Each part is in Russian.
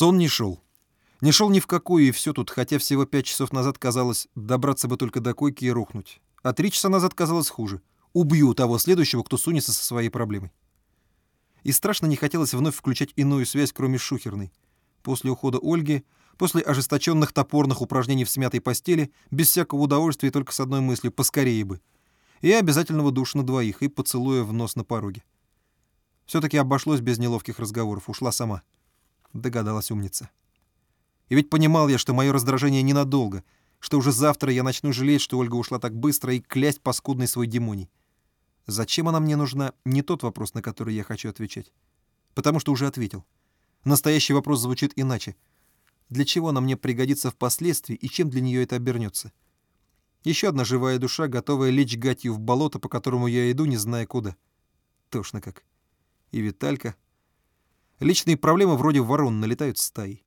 Сон не шел. Не шел ни в какую, и все тут, хотя всего пять часов назад казалось, добраться бы только до койки и рухнуть. А три часа назад казалось хуже. Убью того следующего, кто сунется со своей проблемой. И страшно не хотелось вновь включать иную связь, кроме шухерной. После ухода Ольги, после ожесточенных топорных упражнений в смятой постели, без всякого удовольствия и только с одной мыслью «поскорее бы». И обязательного душа на двоих, и поцелуя в нос на пороге. Все-таки обошлось без неловких разговоров, ушла сама. Догадалась умница. И ведь понимал я, что мое раздражение ненадолго, что уже завтра я начну жалеть, что Ольга ушла так быстро и клясть паскудный свой демоний. Зачем она мне нужна, не тот вопрос, на который я хочу отвечать. Потому что уже ответил. Настоящий вопрос звучит иначе. Для чего она мне пригодится впоследствии и чем для нее это обернется? Еще одна живая душа, готовая лечь гатью в болото, по которому я иду, не зная куда. Тошно как. И Виталька. Личные проблемы вроде ворон налетают стаи.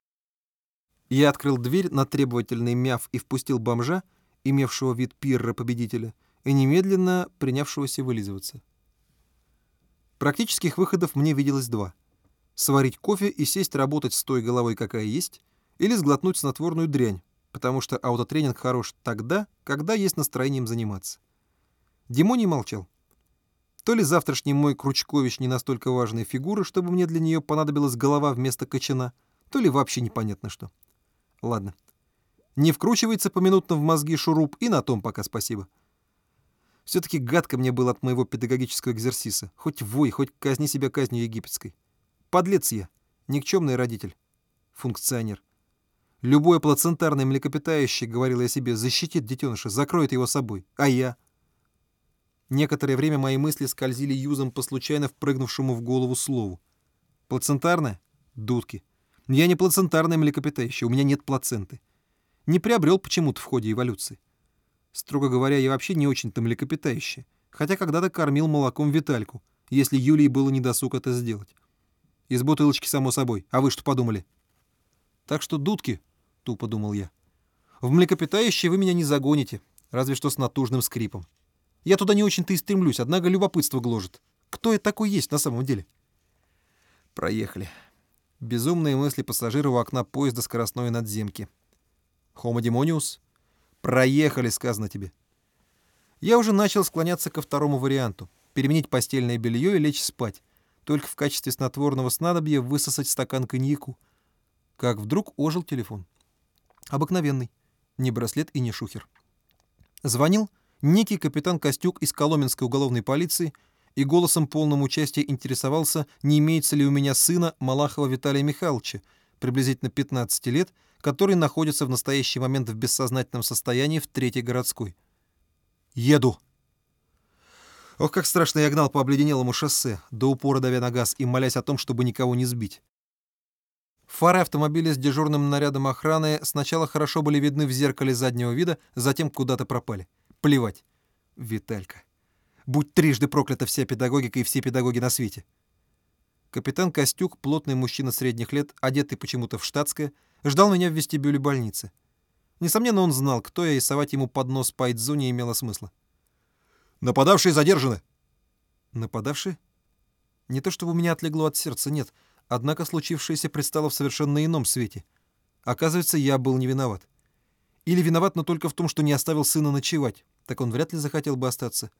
Я открыл дверь на требовательный мяв и впустил бомжа, имевшего вид пирра-победителя, и немедленно принявшегося вылизываться. Практических выходов мне виделось два. Сварить кофе и сесть работать с той головой, какая есть, или сглотнуть снотворную дрянь, потому что аутотренинг хорош тогда, когда есть настроением заниматься. Димоний молчал. То ли завтрашний мой Кручкович не настолько важная фигура, чтобы мне для нее понадобилась голова вместо кочана, то ли вообще непонятно что. Ладно. Не вкручивается поминутно в мозги шуруп, и на том пока спасибо. Все-таки гадко мне было от моего педагогического экзерсиса. Хоть вой, хоть казни себя казнью египетской. Подлец я, никчемный родитель, функционер. Любое плацентарное млекопитающее, говорил я себе, защитит детеныша, закроет его собой. А я? Некоторое время мои мысли скользили юзом по случайно впрыгнувшему в голову слову. Плацентарное? Дудки. Я не плацентарное млекопитающее, у меня нет плаценты. Не приобрел почему-то в ходе эволюции. Строго говоря, я вообще не очень-то млекопитающее, хотя когда-то кормил молоком Витальку, если Юлии было недосуг это сделать. Из бутылочки, само собой. А вы что подумали? Так что дудки, тупо думал я. В млекопитающее вы меня не загоните, разве что с натужным скрипом. Я туда не очень-то и стремлюсь, однако любопытство гложет. Кто я такой есть на самом деле? Проехали. Безумные мысли пассажира у окна поезда скоростной надземки. Homo demonius «Проехали», сказано тебе. Я уже начал склоняться ко второму варианту — переменить постельное белье и лечь спать, только в качестве снотворного снадобья высосать стакан коньяку. Как вдруг ожил телефон. Обыкновенный. Не браслет и не шухер. Звонил некий капитан Костюк из Коломенской уголовной полиции и голосом полным участия интересовался, не имеется ли у меня сына Малахова Виталия Михайловича, приблизительно 15 лет, который находится в настоящий момент в бессознательном состоянии в Третьей городской. «Еду!» Ох, как страшно я гнал по обледенелому шоссе, до упора давя на газ и молясь о том, чтобы никого не сбить. Фары автомобиля с дежурным нарядом охраны сначала хорошо были видны в зеркале заднего вида, затем куда-то пропали. Плевать. Виталька. Будь трижды проклята вся педагогика и все педагоги на свете. Капитан Костюк, плотный мужчина средних лет, одетый почему-то в штатское, ждал меня в вестибюле больницы. Несомненно, он знал, кто я, и совать ему под нос пайдзу не имело смысла. «Нападавшие задержаны!» «Нападавшие?» Не то чтобы у меня отлегло от сердца, нет. Однако случившееся предстало в совершенно ином свете. Оказывается, я был не виноват. Или виноват, но только в том, что не оставил сына ночевать. Так он вряд ли захотел бы остаться.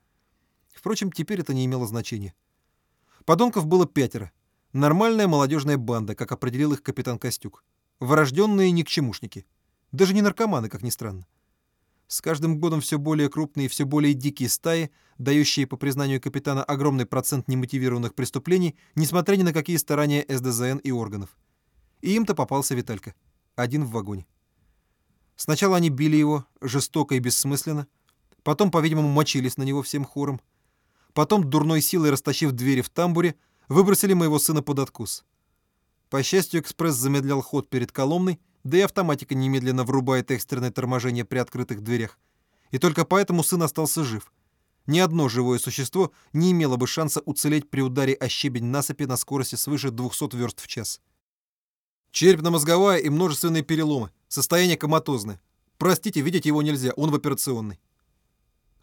Впрочем, теперь это не имело значения. Подонков было пятеро. Нормальная молодежная банда, как определил их капитан Костюк. Врожденные никчемушники. Даже не наркоманы, как ни странно. С каждым годом все более крупные и все более дикие стаи, дающие, по признанию капитана, огромный процент немотивированных преступлений, несмотря ни на какие старания СДЗН и органов. И им-то попался Виталька. Один в вагоне. Сначала они били его, жестоко и бессмысленно. Потом, по-видимому, мочились на него всем хором. Потом, дурной силой растащив двери в тамбуре, выбросили моего сына под откус. По счастью, экспресс замедлял ход перед Коломной, да и автоматика немедленно врубает экстренное торможение при открытых дверях. И только поэтому сын остался жив. Ни одно живое существо не имело бы шанса уцелеть при ударе о щебень насыпи на скорости свыше 200 верст в час. Черепно-мозговая и множественные переломы. Состояние коматозное. Простите, видеть его нельзя, он в операционной.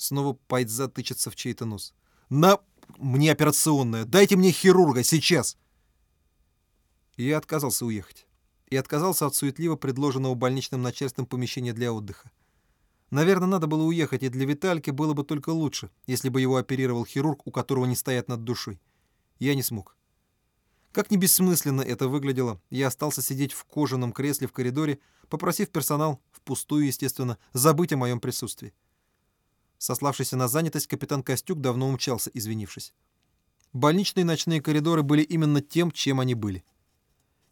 Снова Пайдза тычется в чей-то нос. На мне операционная. Дайте мне хирурга сейчас. Я отказался уехать. и отказался от суетливо предложенного больничным начальством помещения для отдыха. Наверное, надо было уехать, и для Витальки было бы только лучше, если бы его оперировал хирург, у которого не стоят над душой. Я не смог. Как ни бессмысленно это выглядело, я остался сидеть в кожаном кресле в коридоре, попросив персонал, впустую, естественно, забыть о моем присутствии. Сославшийся на занятость, капитан Костюк давно умчался, извинившись. Больничные ночные коридоры были именно тем, чем они были.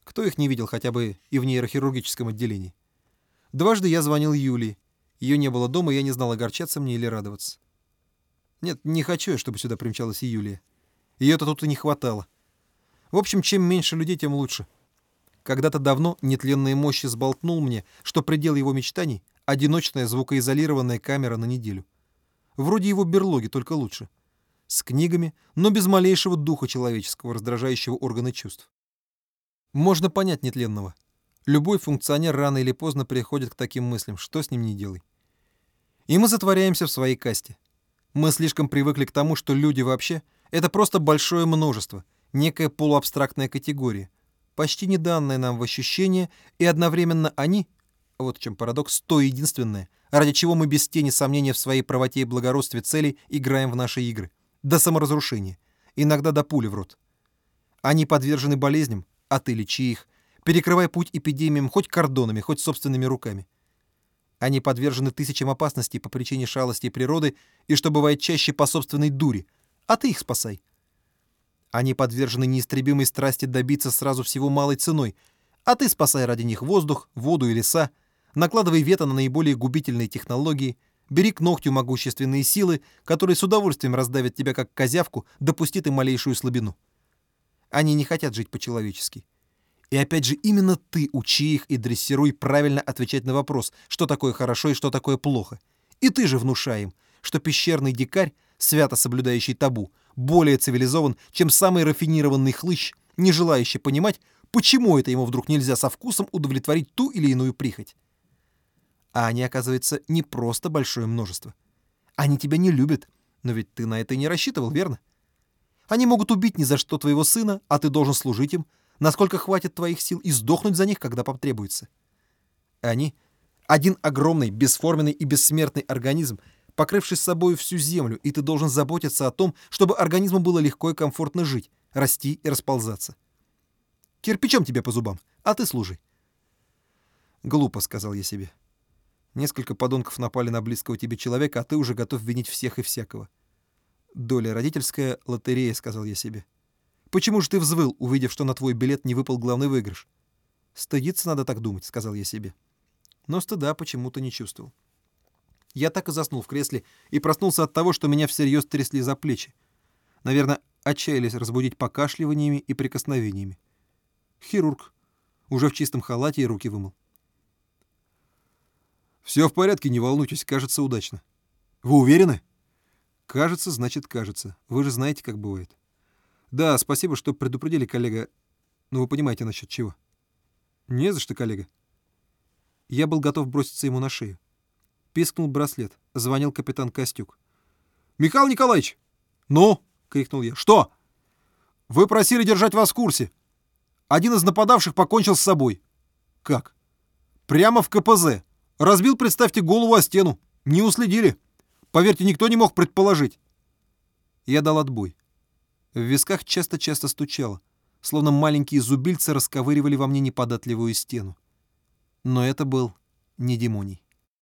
Кто их не видел хотя бы и в нейрохирургическом отделении? Дважды я звонил Юлии. Ее не было дома, я не знал, огорчаться мне или радоваться. Нет, не хочу я, чтобы сюда примчалась и Юлия. Ее-то тут и не хватало. В общем, чем меньше людей, тем лучше. Когда-то давно нетленные мощи сболтнул мне, что предел его мечтаний — одиночная звукоизолированная камера на неделю. Вроде его берлоги, только лучше. С книгами, но без малейшего духа человеческого, раздражающего органы чувств. Можно понять нетленного. Любой функционер рано или поздно приходит к таким мыслям, что с ним не делай. И мы затворяемся в своей касте. Мы слишком привыкли к тому, что люди вообще — это просто большое множество — некая полуабстрактная категория, почти не данная нам в ощущение, и одновременно они, вот в чем парадокс, то единственное, ради чего мы без тени сомнения в своей правоте и благородстве целей играем в наши игры, до саморазрушения, иногда до пули в рот. Они подвержены болезням, а ты лечи их, перекрывай путь эпидемиям хоть кордонами, хоть собственными руками. Они подвержены тысячам опасностей по причине шалости природы и, что бывает чаще, по собственной дури, а ты их спасай. Они подвержены неистребимой страсти добиться сразу всего малой ценой, а ты спасай ради них воздух, воду и леса, накладывай вето на наиболее губительные технологии, бери к ногтю могущественные силы, которые с удовольствием раздавят тебя как козявку, допусти ты малейшую слабину. Они не хотят жить по-человечески. И опять же, именно ты учи их и дрессируй правильно отвечать на вопрос, что такое хорошо и что такое плохо. И ты же внушай им, что пещерный дикарь, свято соблюдающий табу, более цивилизован, чем самый рафинированный хлыщ, не желающий понимать, почему это ему вдруг нельзя со вкусом удовлетворить ту или иную прихоть. А они, оказывается, не просто большое множество. Они тебя не любят, но ведь ты на это и не рассчитывал, верно? Они могут убить ни за что твоего сына, а ты должен служить им, насколько хватит твоих сил, и сдохнуть за них, когда потребуется. Они — один огромный, бесформенный и бессмертный организм, покрывший собой всю землю, и ты должен заботиться о том, чтобы организму было легко и комфортно жить, расти и расползаться. Кирпичом тебе по зубам, а ты служи. Глупо, сказал я себе. Несколько подонков напали на близкого тебе человека, а ты уже готов винить всех и всякого. Доля родительская лотерея, сказал я себе. Почему же ты взвыл, увидев, что на твой билет не выпал главный выигрыш? Стыдиться надо так думать, сказал я себе. Но стыда почему-то не чувствовал. Я так и заснул в кресле и проснулся от того, что меня всерьез трясли за плечи. Наверное, отчаялись разбудить покашливаниями и прикосновениями. Хирург. Уже в чистом халате и руки вымыл. «Все в порядке, не волнуйтесь, кажется удачно». «Вы уверены?» «Кажется, значит, кажется. Вы же знаете, как бывает». «Да, спасибо, что предупредили, коллега. Но вы понимаете, насчет чего?» «Не за что, коллега». Я был готов броситься ему на шею. Пискнул браслет. Звонил капитан Костюк. «Михаил Николаевич!» «Ну?» — крикнул я. «Что?» «Вы просили держать вас в курсе. Один из нападавших покончил с собой». «Как?» «Прямо в КПЗ. Разбил, представьте, голову о стену. Не уследили. Поверьте, никто не мог предположить». Я дал отбой. В висках часто-часто стучало, словно маленькие зубильцы расковыривали во мне неподатливую стену. Но это был не Димоний.